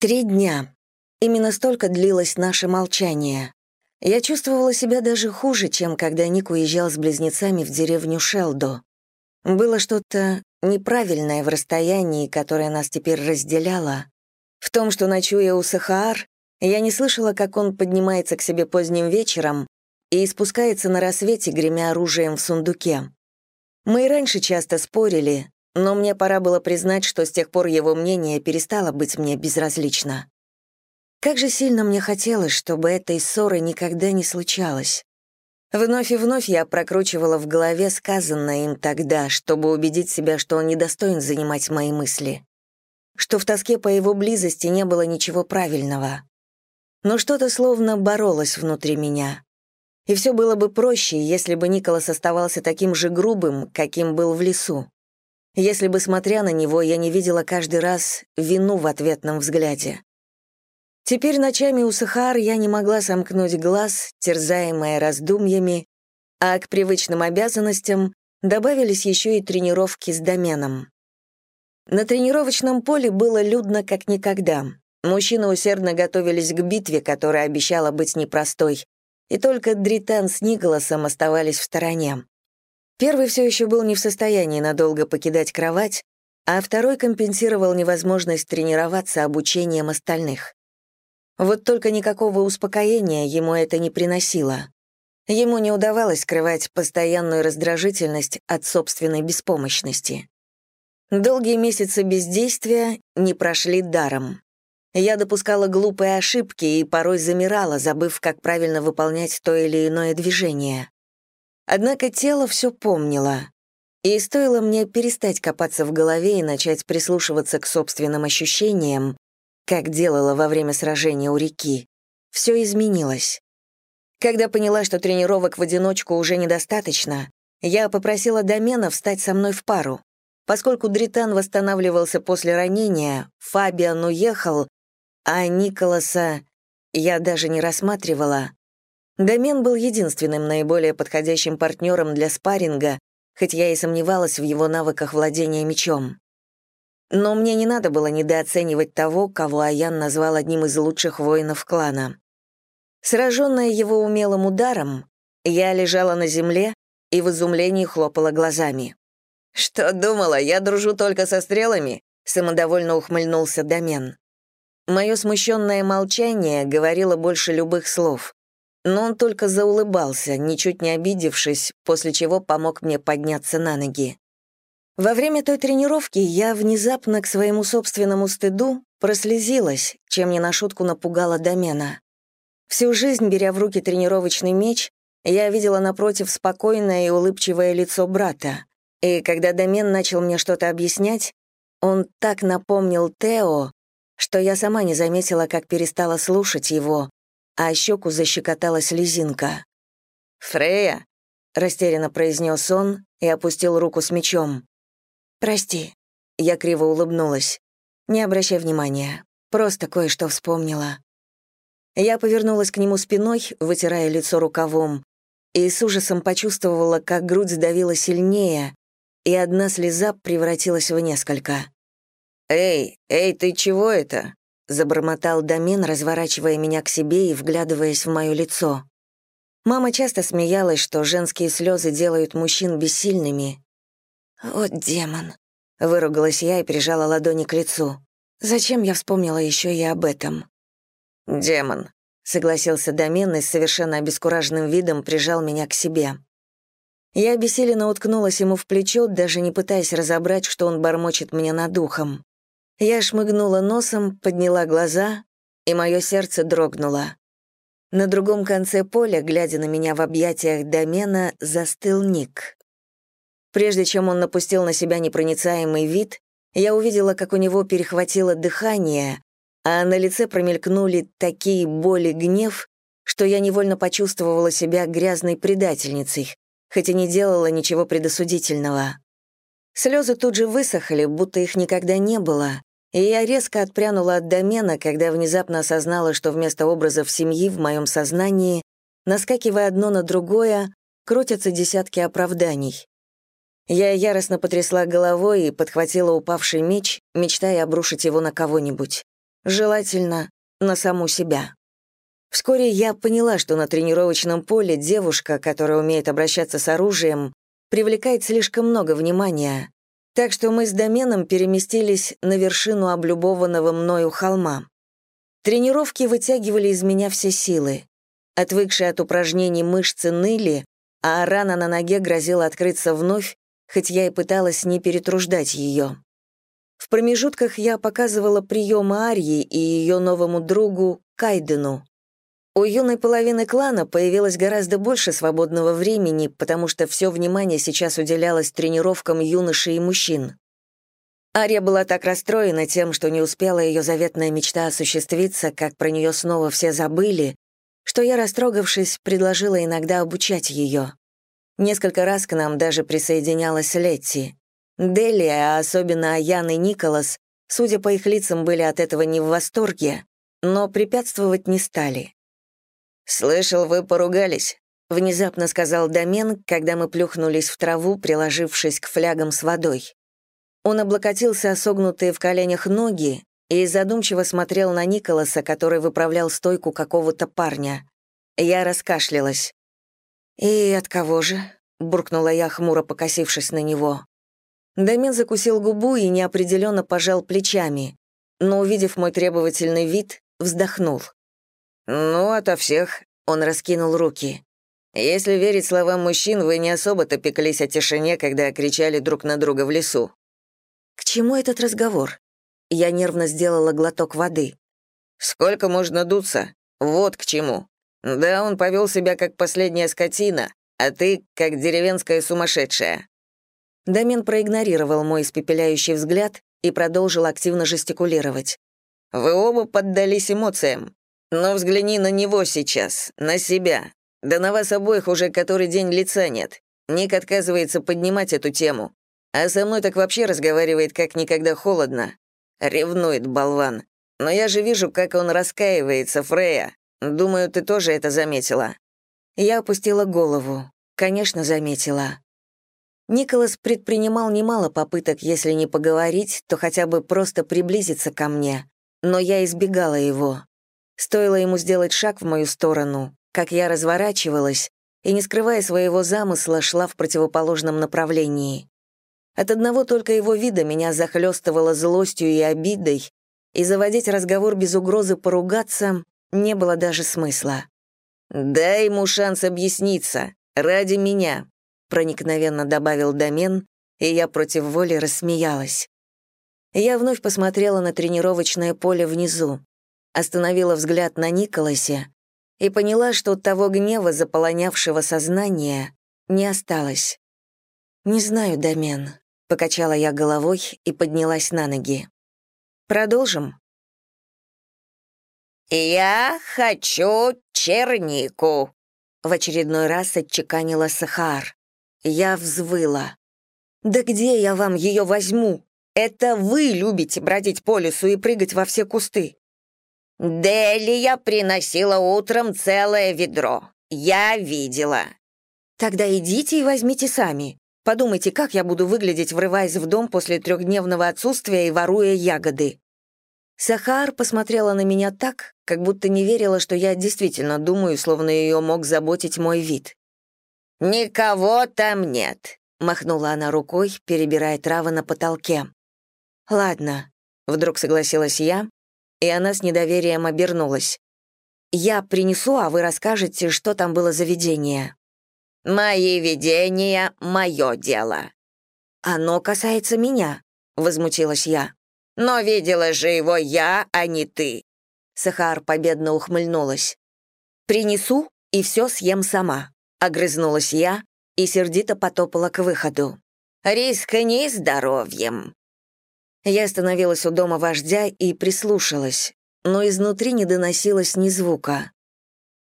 Три дня. Именно столько длилось наше молчание. Я чувствовала себя даже хуже, чем когда Ник уезжал с близнецами в деревню Шелдо. Было что-то неправильное в расстоянии, которое нас теперь разделяло. В том, что, ночуя у Сахаар, я не слышала, как он поднимается к себе поздним вечером и спускается на рассвете, гремя оружием в сундуке. Мы и раньше часто спорили, но мне пора было признать, что с тех пор его мнение перестало быть мне безразлично. Как же сильно мне хотелось, чтобы этой ссоры никогда не случалось. Вновь и вновь я прокручивала в голове сказанное им тогда, чтобы убедить себя, что он недостоин занимать мои мысли. Что в тоске по его близости не было ничего правильного. Но что-то словно боролось внутри меня. И все было бы проще, если бы Николас оставался таким же грубым, каким был в лесу если бы, смотря на него, я не видела каждый раз вину в ответном взгляде. Теперь ночами у Сахар я не могла сомкнуть глаз, терзаемая раздумьями, а к привычным обязанностям добавились еще и тренировки с доменом. На тренировочном поле было людно как никогда. Мужчины усердно готовились к битве, которая обещала быть непростой, и только Дритан с Николасом оставались в стороне. Первый все еще был не в состоянии надолго покидать кровать, а второй компенсировал невозможность тренироваться обучением остальных. Вот только никакого успокоения ему это не приносило. Ему не удавалось скрывать постоянную раздражительность от собственной беспомощности. Долгие месяцы бездействия не прошли даром. Я допускала глупые ошибки и порой замирала, забыв, как правильно выполнять то или иное движение. Однако тело все помнило. И стоило мне перестать копаться в голове и начать прислушиваться к собственным ощущениям, как делала во время сражения у реки, все изменилось. Когда поняла, что тренировок в одиночку уже недостаточно, я попросила Домена встать со мной в пару. Поскольку Дритан восстанавливался после ранения, Фабиан уехал, а Николаса я даже не рассматривала, Домен был единственным наиболее подходящим партнером для спарринга, хоть я и сомневалась в его навыках владения мечом. Но мне не надо было недооценивать того, кого Аян назвал одним из лучших воинов клана. Сраженная его умелым ударом, я лежала на земле и в изумлении хлопала глазами. «Что думала, я дружу только со стрелами?» — самодовольно ухмыльнулся Домен. Мое смущенное молчание говорило больше любых слов но он только заулыбался, ничуть не обидевшись, после чего помог мне подняться на ноги. Во время той тренировки я внезапно к своему собственному стыду прослезилась, чем не на шутку напугала Домена. Всю жизнь, беря в руки тренировочный меч, я видела напротив спокойное и улыбчивое лицо брата. И когда Домен начал мне что-то объяснять, он так напомнил Тео, что я сама не заметила, как перестала слушать его, а щеку защекотала слезинка. «Фрея!» — растерянно произнес он и опустил руку с мечом. «Прости», — я криво улыбнулась. «Не обращай внимания, просто кое-что вспомнила». Я повернулась к нему спиной, вытирая лицо рукавом, и с ужасом почувствовала, как грудь сдавила сильнее, и одна слеза превратилась в несколько. «Эй, эй, ты чего это?» Забормотал Дамин, разворачивая меня к себе и вглядываясь в мое лицо. Мама часто смеялась, что женские слезы делают мужчин бессильными. «Вот демон», — выругалась я и прижала ладони к лицу. «Зачем я вспомнила еще и об этом?» «Демон», — согласился Домен и с совершенно обескураженным видом прижал меня к себе. Я обессиленно уткнулась ему в плечо, даже не пытаясь разобрать, что он бормочет мне над ухом. Я шмыгнула носом, подняла глаза, и мое сердце дрогнуло. На другом конце поля, глядя на меня в объятиях домена, застыл Ник. Прежде чем он напустил на себя непроницаемый вид, я увидела, как у него перехватило дыхание, а на лице промелькнули такие боли гнев, что я невольно почувствовала себя грязной предательницей, хоть и не делала ничего предосудительного. Слезы тут же высохли, будто их никогда не было, и я резко отпрянула от домена, когда внезапно осознала, что вместо образов семьи в моем сознании, наскакивая одно на другое, крутятся десятки оправданий. Я яростно потрясла головой и подхватила упавший меч, мечтая обрушить его на кого-нибудь. желательно на саму себя. Вскоре я поняла, что на тренировочном поле девушка, которая умеет обращаться с оружием, привлекает слишком много внимания, так что мы с доменом переместились на вершину облюбованного мною холма. Тренировки вытягивали из меня все силы. Отвыкшие от упражнений мышцы ныли, а рана на ноге грозила открыться вновь, хоть я и пыталась не перетруждать ее. В промежутках я показывала приемы Арьи и ее новому другу Кайдену. У юной половины клана появилось гораздо больше свободного времени, потому что все внимание сейчас уделялось тренировкам юношей и мужчин. Ария была так расстроена тем, что не успела ее заветная мечта осуществиться, как про нее снова все забыли, что я, растрогавшись, предложила иногда обучать ее. Несколько раз к нам даже присоединялась Летти. Делия, а особенно Аян и Николас, судя по их лицам, были от этого не в восторге, но препятствовать не стали. «Слышал, вы поругались», — внезапно сказал Домен, когда мы плюхнулись в траву, приложившись к флягам с водой. Он облокотился о согнутые в коленях ноги и задумчиво смотрел на Николаса, который выправлял стойку какого-то парня. Я раскашлялась. «И от кого же?» — буркнула я, хмуро покосившись на него. Дамин закусил губу и неопределенно пожал плечами, но, увидев мой требовательный вид, вздохнул. «Ну, ото всех», — он раскинул руки. «Если верить словам мужчин, вы не особо-то пеклись о тишине, когда кричали друг на друга в лесу». «К чему этот разговор?» Я нервно сделала глоток воды. «Сколько можно дуться? Вот к чему. Да, он повел себя как последняя скотина, а ты как деревенская сумасшедшая». Дамин проигнорировал мой испепеляющий взгляд и продолжил активно жестикулировать. «Вы оба поддались эмоциям. Но взгляни на него сейчас, на себя. Да на вас обоих уже который день лица нет. Ник отказывается поднимать эту тему. А со мной так вообще разговаривает как никогда холодно. Ревнует болван. Но я же вижу, как он раскаивается, Фрея. Думаю, ты тоже это заметила». Я опустила голову. Конечно, заметила. Николас предпринимал немало попыток, если не поговорить, то хотя бы просто приблизиться ко мне. Но я избегала его. Стоило ему сделать шаг в мою сторону, как я разворачивалась и, не скрывая своего замысла, шла в противоположном направлении. От одного только его вида меня захлестывало злостью и обидой, и заводить разговор без угрозы поругаться не было даже смысла. «Дай ему шанс объясниться. Ради меня», — проникновенно добавил Домен, и я против воли рассмеялась. Я вновь посмотрела на тренировочное поле внизу, остановила взгляд на Николасе и поняла, что того гнева, заполонявшего сознание, не осталось. «Не знаю, Домен», — покачала я головой и поднялась на ноги. «Продолжим?» «Я хочу чернику», — в очередной раз отчеканила Сахар. Я взвыла. «Да где я вам ее возьму? Это вы любите бродить по лесу и прыгать во все кусты». «Делия приносила утром целое ведро. Я видела». «Тогда идите и возьмите сами. Подумайте, как я буду выглядеть, врываясь в дом после трехдневного отсутствия и воруя ягоды». Сахар посмотрела на меня так, как будто не верила, что я действительно думаю, словно ее мог заботить мой вид. «Никого там нет», — махнула она рукой, перебирая травы на потолке. «Ладно», — вдруг согласилась я, и она с недоверием обернулась. «Я принесу, а вы расскажете, что там было за видение». «Мои видения — мое дело». «Оно касается меня», — возмутилась я. Но видела же его я, а не ты». Сахар победно ухмыльнулась. «Принесу и все съем сама», — огрызнулась я и сердито потопала к выходу. «Рискни здоровьем». Я остановилась у дома вождя и прислушалась, но изнутри не доносилось ни звука.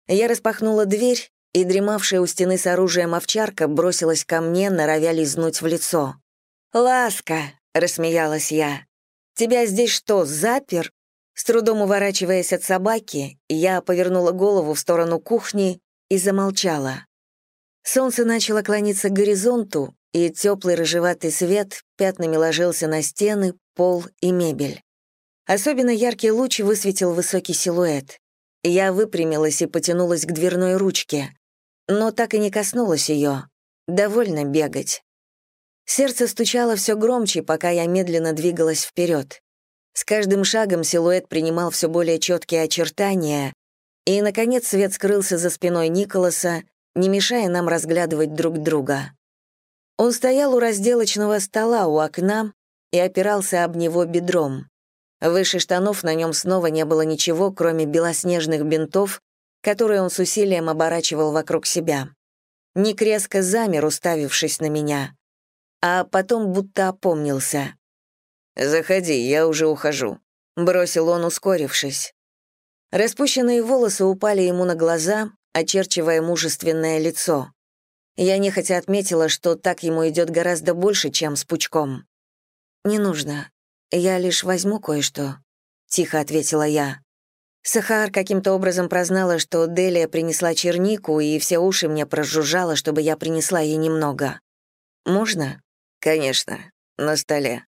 Я распахнула дверь, и дремавшая у стены с оружием овчарка бросилась ко мне, норовя лизнуть в лицо. «Ласка!» — рассмеялась я. «Тебя здесь что, запер?» С трудом уворачиваясь от собаки, я повернула голову в сторону кухни и замолчала. Солнце начало клониться к горизонту, и теплый рыжеватый свет пятнами ложился на стены, пол и мебель. Особенно яркий луч высветил высокий силуэт. Я выпрямилась и потянулась к дверной ручке, но так и не коснулась ее. Довольно бегать. Сердце стучало все громче, пока я медленно двигалась вперед. С каждым шагом силуэт принимал все более четкие очертания, и, наконец, свет скрылся за спиной Николаса, не мешая нам разглядывать друг друга. Он стоял у разделочного стола у окна и опирался об него бедром. Выше штанов на нем снова не было ничего, кроме белоснежных бинтов, которые он с усилием оборачивал вокруг себя. Ник резко замер, уставившись на меня, а потом будто опомнился. «Заходи, я уже ухожу», — бросил он, ускорившись. Распущенные волосы упали ему на глаза, очерчивая мужественное лицо. Я нехотя отметила, что так ему идет гораздо больше, чем с пучком. «Не нужно. Я лишь возьму кое-что», — тихо ответила я. Сахар каким-то образом прознала, что Делия принесла чернику, и все уши мне прожужжало, чтобы я принесла ей немного. «Можно?» «Конечно. На столе».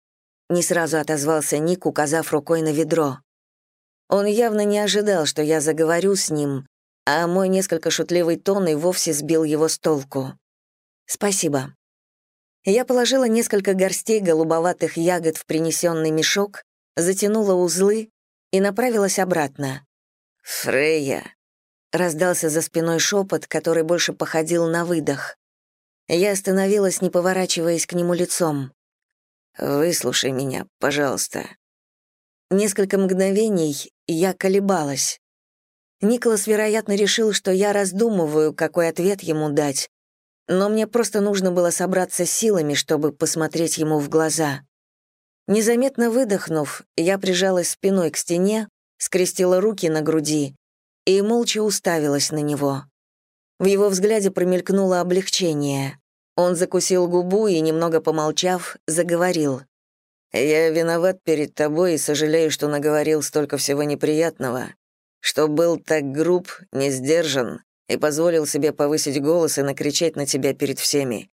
Не сразу отозвался Ник, указав рукой на ведро. Он явно не ожидал, что я заговорю с ним, а мой несколько шутливый тон и вовсе сбил его с толку. «Спасибо». Я положила несколько горстей голубоватых ягод в принесенный мешок, затянула узлы и направилась обратно. «Фрея», — раздался за спиной шепот, который больше походил на выдох. Я остановилась, не поворачиваясь к нему лицом. «Выслушай меня, пожалуйста». Несколько мгновений я колебалась. Николас, вероятно, решил, что я раздумываю, какой ответ ему дать, но мне просто нужно было собраться силами, чтобы посмотреть ему в глаза. Незаметно выдохнув, я прижалась спиной к стене, скрестила руки на груди и молча уставилась на него. В его взгляде промелькнуло облегчение. Он закусил губу и, немного помолчав, заговорил. «Я виноват перед тобой и сожалею, что наговорил столько всего неприятного, что был так груб, не сдержан и позволил себе повысить голос и накричать на тебя перед всеми.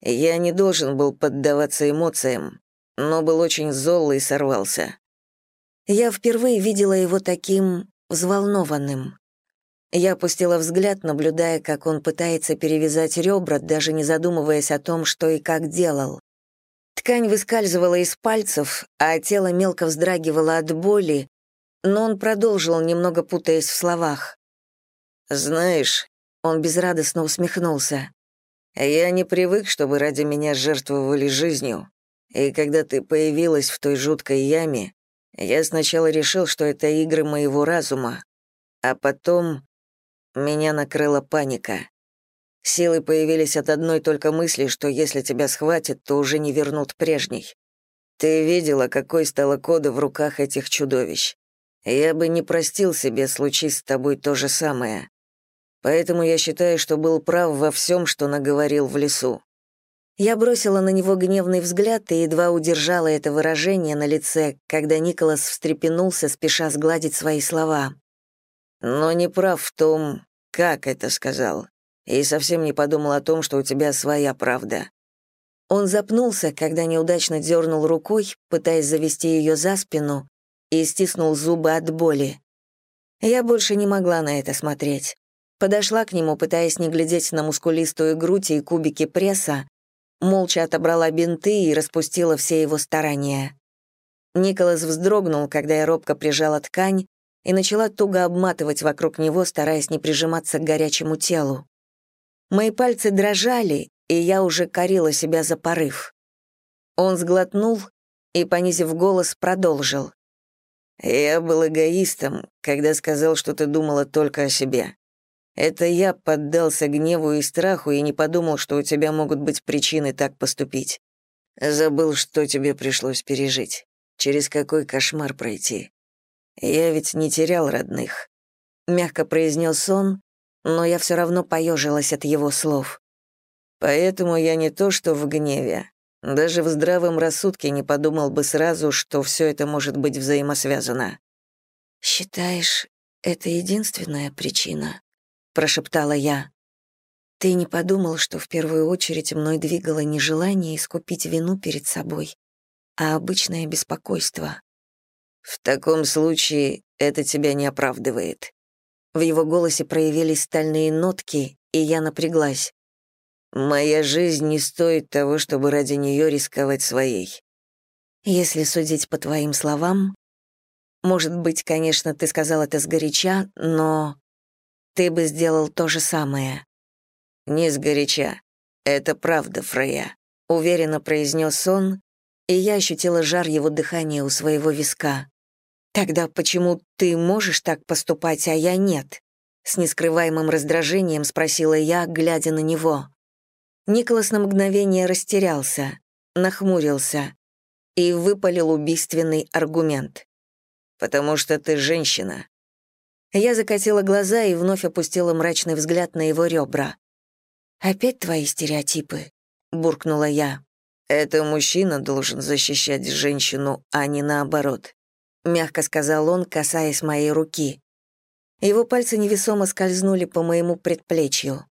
Я не должен был поддаваться эмоциям, но был очень зол и сорвался». Я впервые видела его таким взволнованным. Я опустила взгляд, наблюдая, как он пытается перевязать ребра, даже не задумываясь о том, что и как делал. Ткань выскальзывала из пальцев, а тело мелко вздрагивало от боли, но он продолжил, немного путаясь в словах. «Знаешь», — он безрадостно усмехнулся, «я не привык, чтобы ради меня жертвовали жизнью, и когда ты появилась в той жуткой яме, я сначала решил, что это игры моего разума, а потом меня накрыла паника. Силы появились от одной только мысли, что если тебя схватят, то уже не вернут прежней. Ты видела, какой стала кода в руках этих чудовищ. Я бы не простил себе, случись с тобой то же самое. Поэтому я считаю, что был прав во всем, что наговорил в лесу. Я бросила на него гневный взгляд и едва удержала это выражение на лице, когда Николас встрепенулся, спеша сгладить свои слова но не прав в том, как это сказал, и совсем не подумал о том, что у тебя своя правда». Он запнулся, когда неудачно дернул рукой, пытаясь завести ее за спину, и стиснул зубы от боли. Я больше не могла на это смотреть. Подошла к нему, пытаясь не глядеть на мускулистую грудь и кубики пресса, молча отобрала бинты и распустила все его старания. Николас вздрогнул, когда я робко прижала ткань, и начала туго обматывать вокруг него, стараясь не прижиматься к горячему телу. Мои пальцы дрожали, и я уже корила себя за порыв. Он сглотнул и, понизив голос, продолжил. «Я был эгоистом, когда сказал, что ты думала только о себе. Это я поддался гневу и страху и не подумал, что у тебя могут быть причины так поступить. Забыл, что тебе пришлось пережить, через какой кошмар пройти. «Я ведь не терял родных», — мягко произнес он, но я все равно поежилась от его слов. «Поэтому я не то что в гневе, даже в здравом рассудке не подумал бы сразу, что все это может быть взаимосвязано». «Считаешь, это единственная причина?» — прошептала я. «Ты не подумал, что в первую очередь мной двигало не желание искупить вину перед собой, а обычное беспокойство?» В таком случае это тебя не оправдывает. В его голосе проявились стальные нотки, и я напряглась. Моя жизнь не стоит того, чтобы ради нее рисковать своей. Если судить по твоим словам, может быть, конечно, ты сказал это сгоряча, но ты бы сделал то же самое. Не сгоряча. Это правда, Фрея, уверенно произнес он, и я ощутила жар его дыхания у своего виска. Тогда почему ты можешь так поступать, а я нет? С нескрываемым раздражением спросила я, глядя на него. Николас на мгновение растерялся, нахмурился и выпалил убийственный аргумент. «Потому что ты женщина». Я закатила глаза и вновь опустила мрачный взгляд на его ребра. «Опять твои стереотипы?» — буркнула я. «Это мужчина должен защищать женщину, а не наоборот», — мягко сказал он, касаясь моей руки. Его пальцы невесомо скользнули по моему предплечью.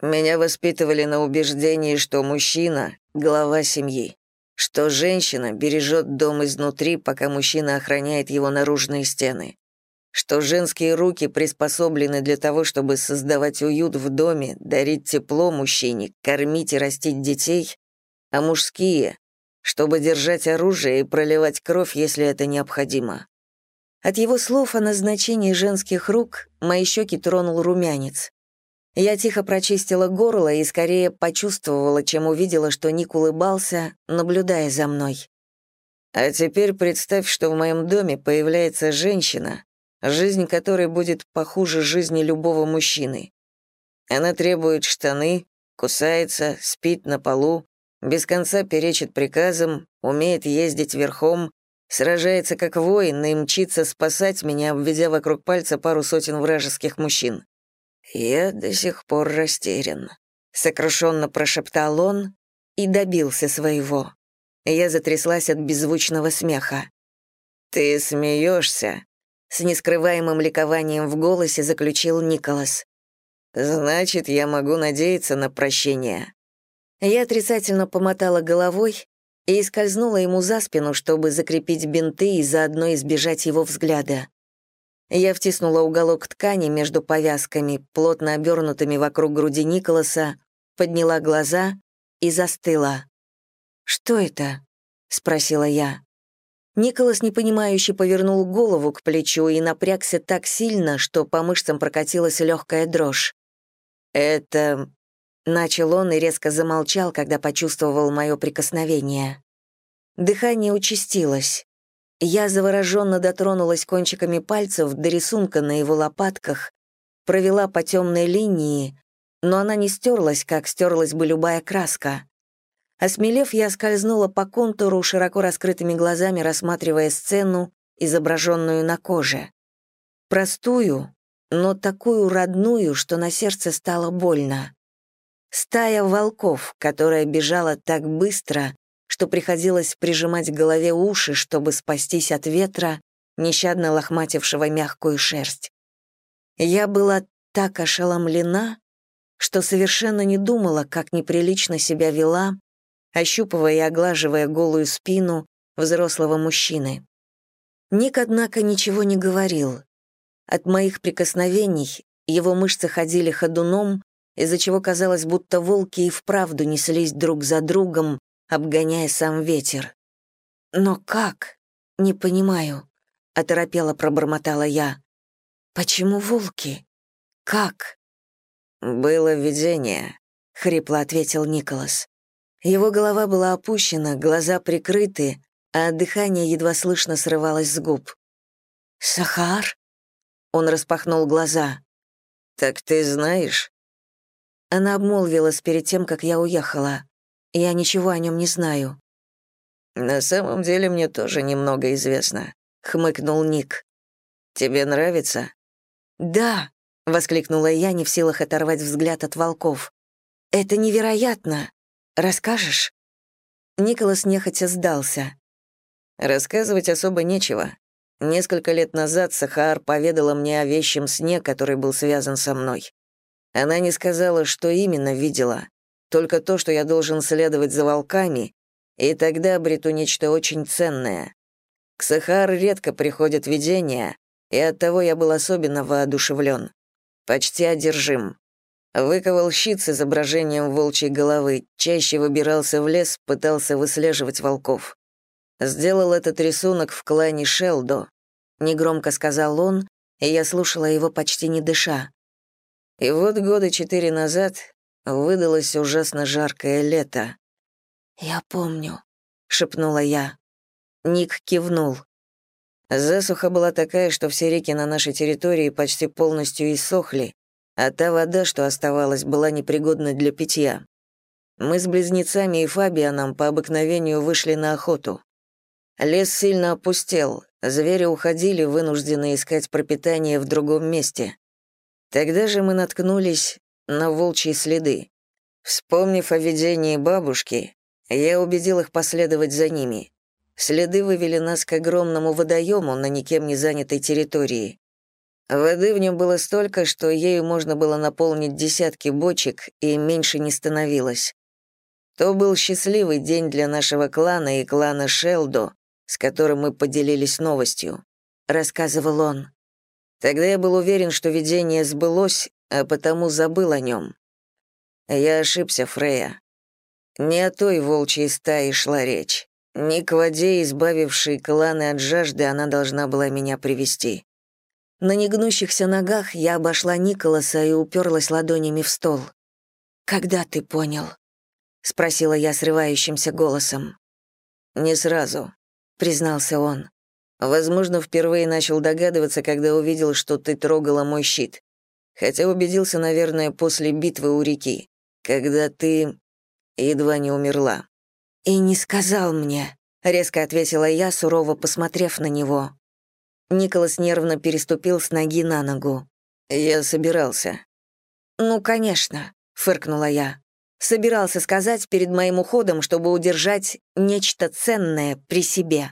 «Меня воспитывали на убеждении, что мужчина — глава семьи что женщина бережет дом изнутри, пока мужчина охраняет его наружные стены, что женские руки приспособлены для того, чтобы создавать уют в доме, дарить тепло мужчине, кормить и растить детей, а мужские — чтобы держать оружие и проливать кровь, если это необходимо. От его слов о назначении женских рук мои щеки тронул румянец. Я тихо прочистила горло и скорее почувствовала, чем увидела, что Ник улыбался, наблюдая за мной. «А теперь представь, что в моем доме появляется женщина, жизнь которой будет похуже жизни любого мужчины. Она требует штаны, кусается, спит на полу, без конца перечит приказам, умеет ездить верхом, сражается как воин и мчится спасать меня, обведя вокруг пальца пару сотен вражеских мужчин. «Я до сих пор растерян», — сокрушенно прошептал он и добился своего. Я затряслась от беззвучного смеха. «Ты смеешься?» — с нескрываемым ликованием в голосе заключил Николас. «Значит, я могу надеяться на прощение». Я отрицательно помотала головой и скользнула ему за спину, чтобы закрепить бинты и заодно избежать его взгляда. Я втиснула уголок ткани между повязками, плотно обернутыми вокруг груди Николаса, подняла глаза и застыла. «Что это?» — спросила я. Николас непонимающе повернул голову к плечу и напрягся так сильно, что по мышцам прокатилась легкая дрожь. «Это...» — начал он и резко замолчал, когда почувствовал мое прикосновение. Дыхание участилось. Я завороженно дотронулась кончиками пальцев до рисунка на его лопатках, провела по темной линии, но она не стерлась, как стерлась бы любая краска. Осмелев, я скользнула по контуру, широко раскрытыми глазами рассматривая сцену, изображенную на коже. Простую, но такую родную, что на сердце стало больно. Стая волков, которая бежала так быстро, что приходилось прижимать к голове уши, чтобы спастись от ветра, нещадно лохматившего мягкую шерсть. Я была так ошеломлена, что совершенно не думала, как неприлично себя вела, ощупывая и оглаживая голую спину взрослого мужчины. Ник, однако, ничего не говорил. От моих прикосновений его мышцы ходили ходуном, из-за чего казалось, будто волки и вправду неслись друг за другом, обгоняя сам ветер. «Но как? Не понимаю», — оторопело пробормотала я. «Почему волки? Как?» «Было видение», — хрипло ответил Николас. Его голова была опущена, глаза прикрыты, а дыхание едва слышно срывалось с губ. «Сахар?» Он распахнул глаза. «Так ты знаешь?» Она обмолвилась перед тем, как я уехала. Я ничего о нем не знаю». «На самом деле мне тоже немного известно», — хмыкнул Ник. «Тебе нравится?» «Да», — воскликнула я, не в силах оторвать взгляд от волков. «Это невероятно. Расскажешь?» Николас нехотя сдался. «Рассказывать особо нечего. Несколько лет назад Сахар поведала мне о вещем сне, который был связан со мной. Она не сказала, что именно видела, только то, что я должен следовать за волками, и тогда обрету нечто очень ценное. К Сахар редко приходят видения, и оттого я был особенно воодушевлен. Почти одержим. Выковал щит с изображением волчьей головы, чаще выбирался в лес, пытался выслеживать волков. Сделал этот рисунок в клане Шелдо. Негромко сказал он, и я слушала его почти не дыша. И вот года четыре назад выдалось ужасно жаркое лето. «Я помню», — шепнула я. Ник кивнул. Засуха была такая, что все реки на нашей территории почти полностью иссохли, а та вода, что оставалась, была непригодна для питья. Мы с близнецами и Фабианом по обыкновению вышли на охоту. Лес сильно опустел, звери уходили, вынуждены искать пропитание в другом месте. Тогда же мы наткнулись на волчьи следы. Вспомнив о видении бабушки, я убедил их последовать за ними. Следы вывели нас к огромному водоему на никем не занятой территории. Воды в нем было столько, что ею можно было наполнить десятки бочек, и меньше не становилось. То был счастливый день для нашего клана и клана Шелдо, с которым мы поделились новостью, рассказывал он. Тогда я был уверен, что видение сбылось, а потому забыл о нем. Я ошибся, Фрея. Не о той волчьей стае шла речь. Не к воде, избавившей кланы от жажды, она должна была меня привести. На негнущихся ногах я обошла Николаса и уперлась ладонями в стол. «Когда ты понял?» — спросила я срывающимся голосом. «Не сразу», — признался он. «Возможно, впервые начал догадываться, когда увидел, что ты трогала мой щит. Хотя убедился, наверное, после битвы у реки, когда ты едва не умерла. «И не сказал мне», — резко ответила я, сурово посмотрев на него. Николас нервно переступил с ноги на ногу. «Я собирался». «Ну, конечно», — фыркнула я. «Собирался сказать перед моим уходом, чтобы удержать нечто ценное при себе».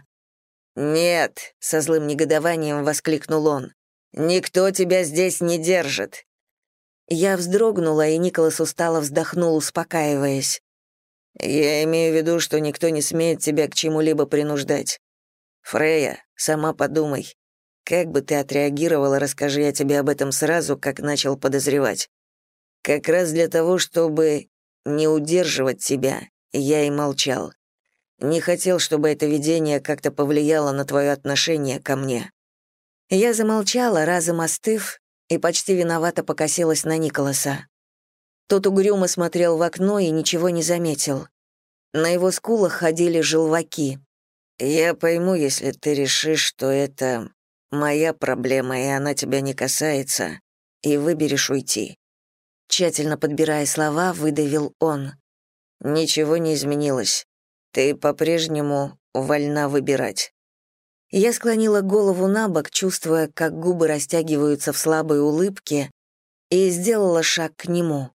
«Нет», — со злым негодованием воскликнул он. «Никто тебя здесь не держит». Я вздрогнула, и Николас устало вздохнул, успокаиваясь. Я имею в виду, что никто не смеет тебя к чему-либо принуждать. Фрея, сама подумай. Как бы ты отреагировала, расскажи я тебе об этом сразу, как начал подозревать. Как раз для того, чтобы не удерживать тебя, я и молчал. Не хотел, чтобы это видение как-то повлияло на твое отношение ко мне. Я замолчала, разом остыв, и почти виновато покосилась на Николаса. Тот угрюмо смотрел в окно и ничего не заметил. На его скулах ходили желваки. «Я пойму, если ты решишь, что это моя проблема, и она тебя не касается, и выберешь уйти». Тщательно подбирая слова, выдавил он. «Ничего не изменилось. Ты по-прежнему вольна выбирать». Я склонила голову на бок, чувствуя, как губы растягиваются в слабой улыбке, и сделала шаг к нему.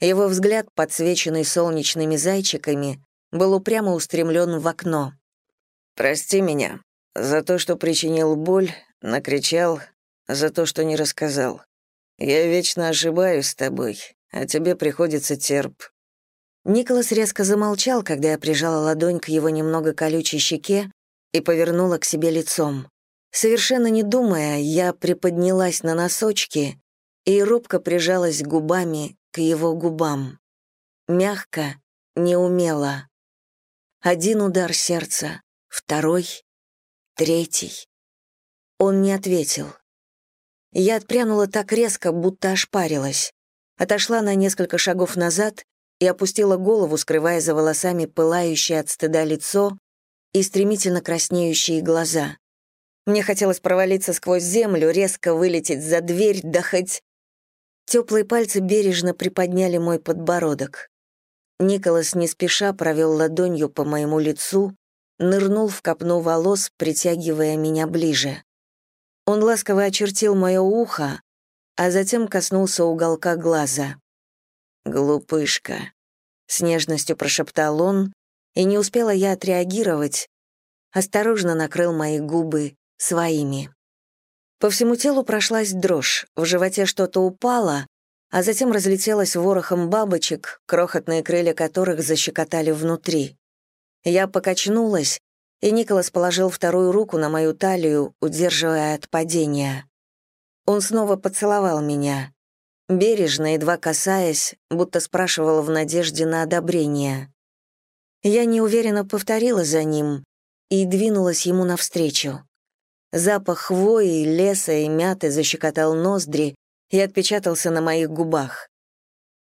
Его взгляд, подсвеченный солнечными зайчиками, был упрямо устремлен в окно. «Прости меня за то, что причинил боль, накричал, за то, что не рассказал. Я вечно ошибаюсь с тобой, а тебе приходится терп». Николас резко замолчал, когда я прижала ладонь к его немного колючей щеке и повернула к себе лицом. Совершенно не думая, я приподнялась на носочки и робко прижалась губами к его губам. Мягко, неумело. Один удар сердца, второй, третий. Он не ответил. Я отпрянула так резко, будто ошпарилась. Отошла на несколько шагов назад и опустила голову, скрывая за волосами пылающее от стыда лицо и стремительно краснеющие глаза. Мне хотелось провалиться сквозь землю, резко вылететь за дверь, да хоть Теплые пальцы бережно приподняли мой подбородок. Николас не спеша провел ладонью по моему лицу, нырнул в копну волос, притягивая меня ближе. Он ласково очертил мое ухо, а затем коснулся уголка глаза. «Глупышка», — с нежностью прошептал он, и не успела я отреагировать, осторожно накрыл мои губы своими. По всему телу прошлась дрожь, в животе что-то упало, а затем разлетелось ворохом бабочек, крохотные крылья которых защекотали внутри. Я покачнулась и Николас положил вторую руку на мою талию, удерживая от падения. Он снова поцеловал меня, бережно, едва касаясь, будто спрашивал в надежде на одобрение. Я неуверенно повторила за ним и двинулась ему навстречу. Запах хвои, леса и мяты защекотал ноздри и отпечатался на моих губах.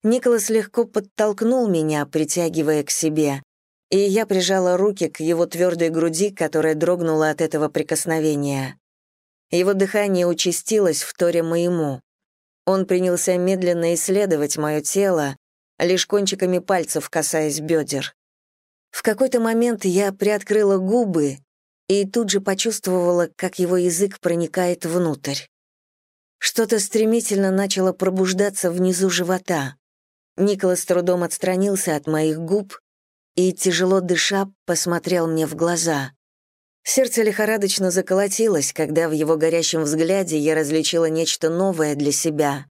Николас легко подтолкнул меня, притягивая к себе, и я прижала руки к его твердой груди, которая дрогнула от этого прикосновения. Его дыхание участилось в торе моему. Он принялся медленно исследовать мое тело, лишь кончиками пальцев касаясь бедер. В какой-то момент я приоткрыла губы и тут же почувствовала, как его язык проникает внутрь. Что-то стремительно начало пробуждаться внизу живота. Николас с трудом отстранился от моих губ и, тяжело дыша, посмотрел мне в глаза. Сердце лихорадочно заколотилось, когда в его горящем взгляде я различила нечто новое для себя.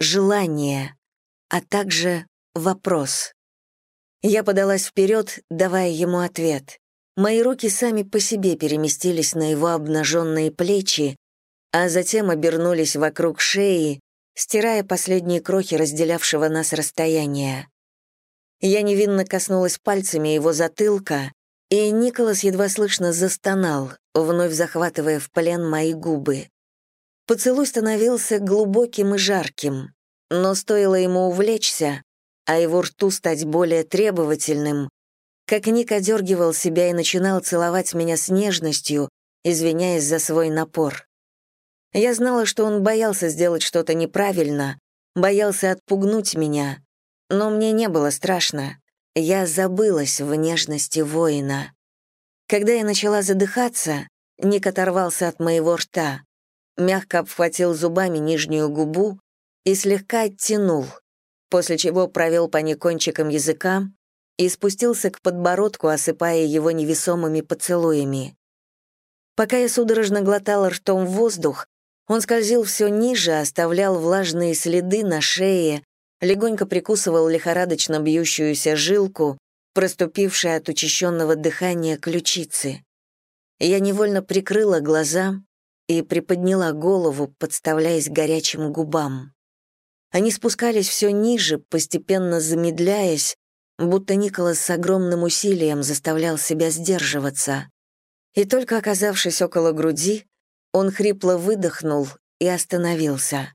Желание, а также вопрос. Я подалась вперед, давая ему ответ. Мои руки сами по себе переместились на его обнаженные плечи, а затем обернулись вокруг шеи, стирая последние крохи разделявшего нас расстояния. Я невинно коснулась пальцами его затылка, и Николас едва слышно застонал, вновь захватывая в плен мои губы. Поцелуй становился глубоким и жарким, но стоило ему увлечься, а его рту стать более требовательным, как Ник одергивал себя и начинал целовать меня с нежностью, извиняясь за свой напор. Я знала, что он боялся сделать что-то неправильно, боялся отпугнуть меня, но мне не было страшно. Я забылась в нежности воина. Когда я начала задыхаться, Ник оторвался от моего рта, мягко обхватил зубами нижнюю губу и слегка оттянул, после чего провел по ней кончиком языка и спустился к подбородку, осыпая его невесомыми поцелуями. Пока я судорожно глотала ртом воздух, он скользил все ниже, оставлял влажные следы на шее, легонько прикусывал лихорадочно бьющуюся жилку, проступившей от учащенного дыхания ключицы. Я невольно прикрыла глаза и приподняла голову, подставляясь горячим губам. Они спускались все ниже, постепенно замедляясь, будто Николас с огромным усилием заставлял себя сдерживаться. И только оказавшись около груди, он хрипло выдохнул и остановился.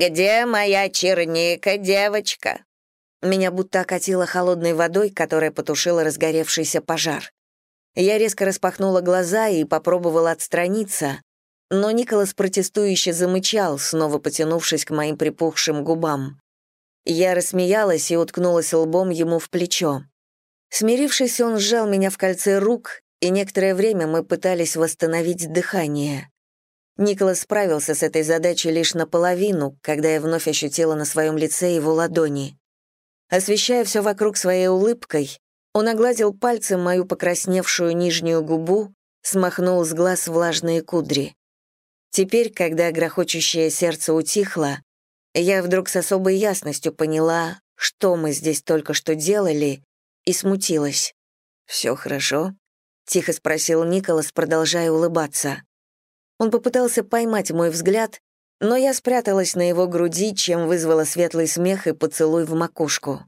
«Где моя черника, девочка?» Меня будто окатило холодной водой, которая потушила разгоревшийся пожар. Я резко распахнула глаза и попробовала отстраниться, но Николас протестующе замычал, снова потянувшись к моим припухшим губам. Я рассмеялась и уткнулась лбом ему в плечо. Смирившись, он сжал меня в кольце рук, и некоторое время мы пытались восстановить дыхание. Николас справился с этой задачей лишь наполовину, когда я вновь ощутила на своем лице его ладони. Освещая все вокруг своей улыбкой, он огладил пальцем мою покрасневшую нижнюю губу, смахнул с глаз влажные кудри. Теперь, когда грохочущее сердце утихло, я вдруг с особой ясностью поняла, что мы здесь только что делали, и смутилась. «Все хорошо?» — тихо спросил Николас, продолжая улыбаться. Он попытался поймать мой взгляд, но я спряталась на его груди, чем вызвала светлый смех и поцелуй в макушку.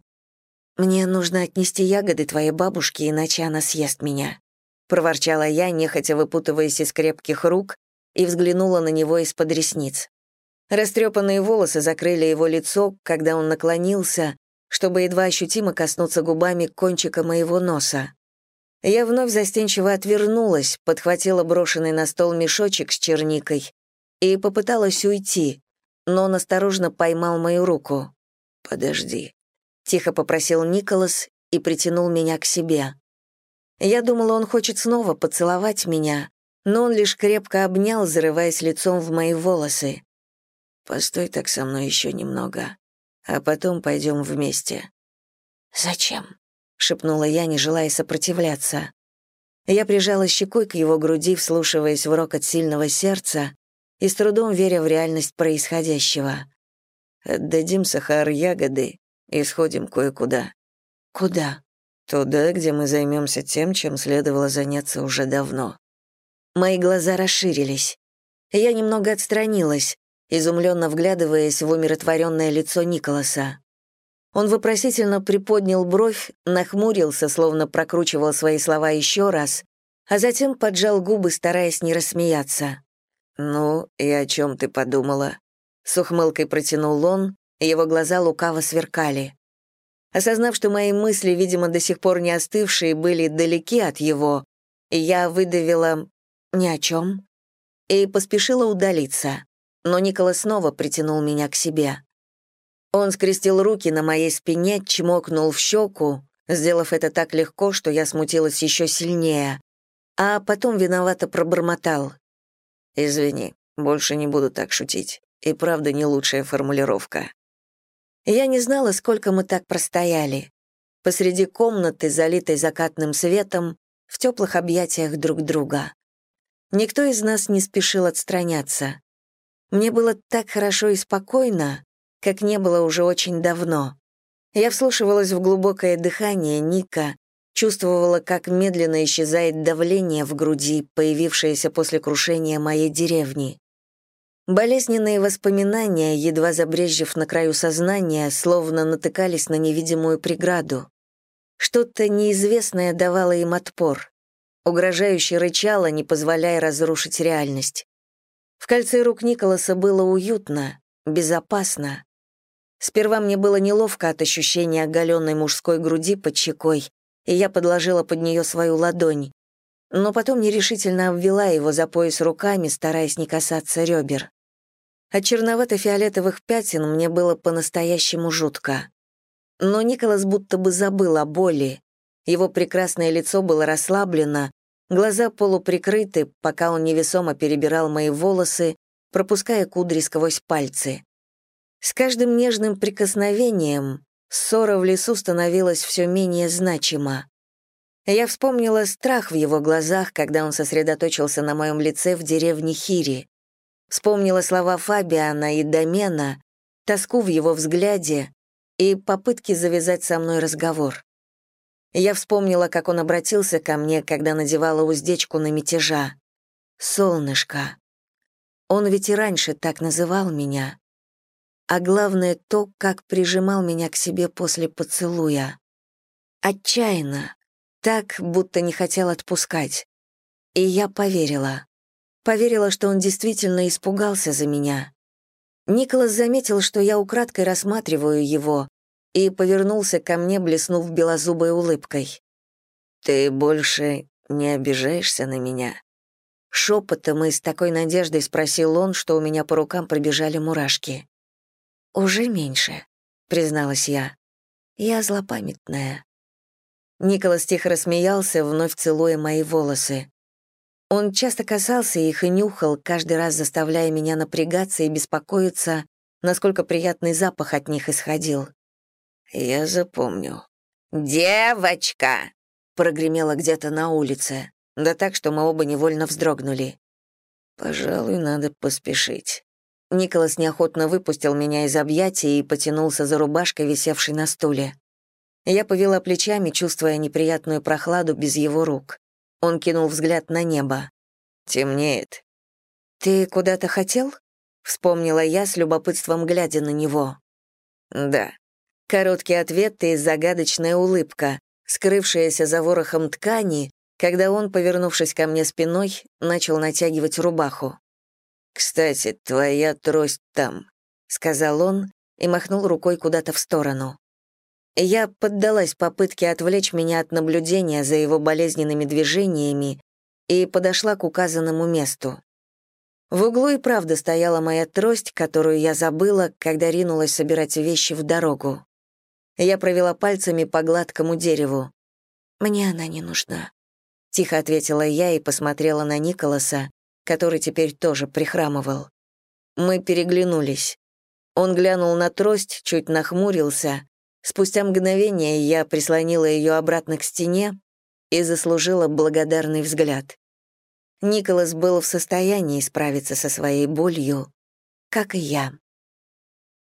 «Мне нужно отнести ягоды твоей бабушке, иначе она съест меня», — проворчала я, нехотя выпутываясь из крепких рук, и взглянула на него из-под ресниц. Растрепанные волосы закрыли его лицо, когда он наклонился, чтобы едва ощутимо коснуться губами кончика моего носа. Я вновь застенчиво отвернулась, подхватила брошенный на стол мешочек с черникой и попыталась уйти, но он осторожно поймал мою руку. «Подожди», — тихо попросил Николас и притянул меня к себе. Я думала, он хочет снова поцеловать меня, но он лишь крепко обнял, зарываясь лицом в мои волосы. «Постой так со мной еще немного, а потом пойдем вместе». «Зачем?» Шепнула я, не желая сопротивляться. Я прижала щекой к его груди, вслушиваясь в рокот сильного сердца и с трудом веря в реальность происходящего. «Отдадим сахар ягоды и сходим кое-куда». «Куда?» Туда, где мы займемся тем, чем следовало заняться уже давно. Мои глаза расширились. Я немного отстранилась, изумленно вглядываясь в умиротворенное лицо Николаса. Он вопросительно приподнял бровь, нахмурился, словно прокручивал свои слова еще раз, а затем поджал губы, стараясь не рассмеяться. «Ну, и о чем ты подумала?» С ухмылкой протянул он, его глаза лукаво сверкали. Осознав, что мои мысли, видимо, до сих пор не остывшие, были далеки от его, я выдавила «ни о чем» и поспешила удалиться, но Николас снова притянул меня к себе. Он скрестил руки на моей спине, чмокнул в щеку, сделав это так легко, что я смутилась еще сильнее, а потом виновато пробормотал. «Извини, больше не буду так шутить. И правда не лучшая формулировка». Я не знала, сколько мы так простояли. Посреди комнаты, залитой закатным светом, в теплых объятиях друг друга. Никто из нас не спешил отстраняться. Мне было так хорошо и спокойно, как не было уже очень давно. Я вслушивалась в глубокое дыхание Ника, чувствовала, как медленно исчезает давление в груди, появившееся после крушения моей деревни. Болезненные воспоминания, едва забрежев на краю сознания, словно натыкались на невидимую преграду. Что-то неизвестное давало им отпор. Угрожающе рычало, не позволяя разрушить реальность. В кольце рук Николаса было уютно, безопасно. Сперва мне было неловко от ощущения оголенной мужской груди под щекой, и я подложила под нее свою ладонь. Но потом нерешительно обвела его за пояс руками, стараясь не касаться ребер. От черновато-фиолетовых пятен мне было по-настоящему жутко. Но Николас будто бы забыл о боли. Его прекрасное лицо было расслаблено, глаза полуприкрыты, пока он невесомо перебирал мои волосы, пропуская кудри сквозь пальцы. С каждым нежным прикосновением ссора в лесу становилась все менее значима. Я вспомнила страх в его глазах, когда он сосредоточился на моем лице в деревне Хири. Вспомнила слова Фабиана и Домена, тоску в его взгляде и попытки завязать со мной разговор. Я вспомнила, как он обратился ко мне, когда надевала уздечку на мятежа. «Солнышко». Он ведь и раньше так называл меня а главное то, как прижимал меня к себе после поцелуя. Отчаянно, так, будто не хотел отпускать. И я поверила. Поверила, что он действительно испугался за меня. Николас заметил, что я украдкой рассматриваю его, и повернулся ко мне, блеснув белозубой улыбкой. «Ты больше не обижаешься на меня?» Шепотом и с такой надеждой спросил он, что у меня по рукам пробежали мурашки. «Уже меньше», — призналась я. «Я злопамятная». Николас тихо рассмеялся, вновь целуя мои волосы. Он часто касался их и нюхал, каждый раз заставляя меня напрягаться и беспокоиться, насколько приятный запах от них исходил. «Я запомню». «Девочка!» — прогремело где-то на улице, да так, что мы оба невольно вздрогнули. «Пожалуй, надо поспешить». Николас неохотно выпустил меня из объятий и потянулся за рубашкой, висевшей на стуле. Я повела плечами, чувствуя неприятную прохладу без его рук. Он кинул взгляд на небо. «Темнеет». «Ты куда-то хотел?» — вспомнила я с любопытством, глядя на него. «Да». Короткий ответ и загадочная улыбка, скрывшаяся за ворохом ткани, когда он, повернувшись ко мне спиной, начал натягивать рубаху. «Кстати, твоя трость там», — сказал он и махнул рукой куда-то в сторону. Я поддалась попытке отвлечь меня от наблюдения за его болезненными движениями и подошла к указанному месту. В углу и правда стояла моя трость, которую я забыла, когда ринулась собирать вещи в дорогу. Я провела пальцами по гладкому дереву. «Мне она не нужна», — тихо ответила я и посмотрела на Николаса, который теперь тоже прихрамывал. Мы переглянулись. Он глянул на трость, чуть нахмурился. Спустя мгновение я прислонила ее обратно к стене и заслужила благодарный взгляд. Николас был в состоянии справиться со своей болью, как и я.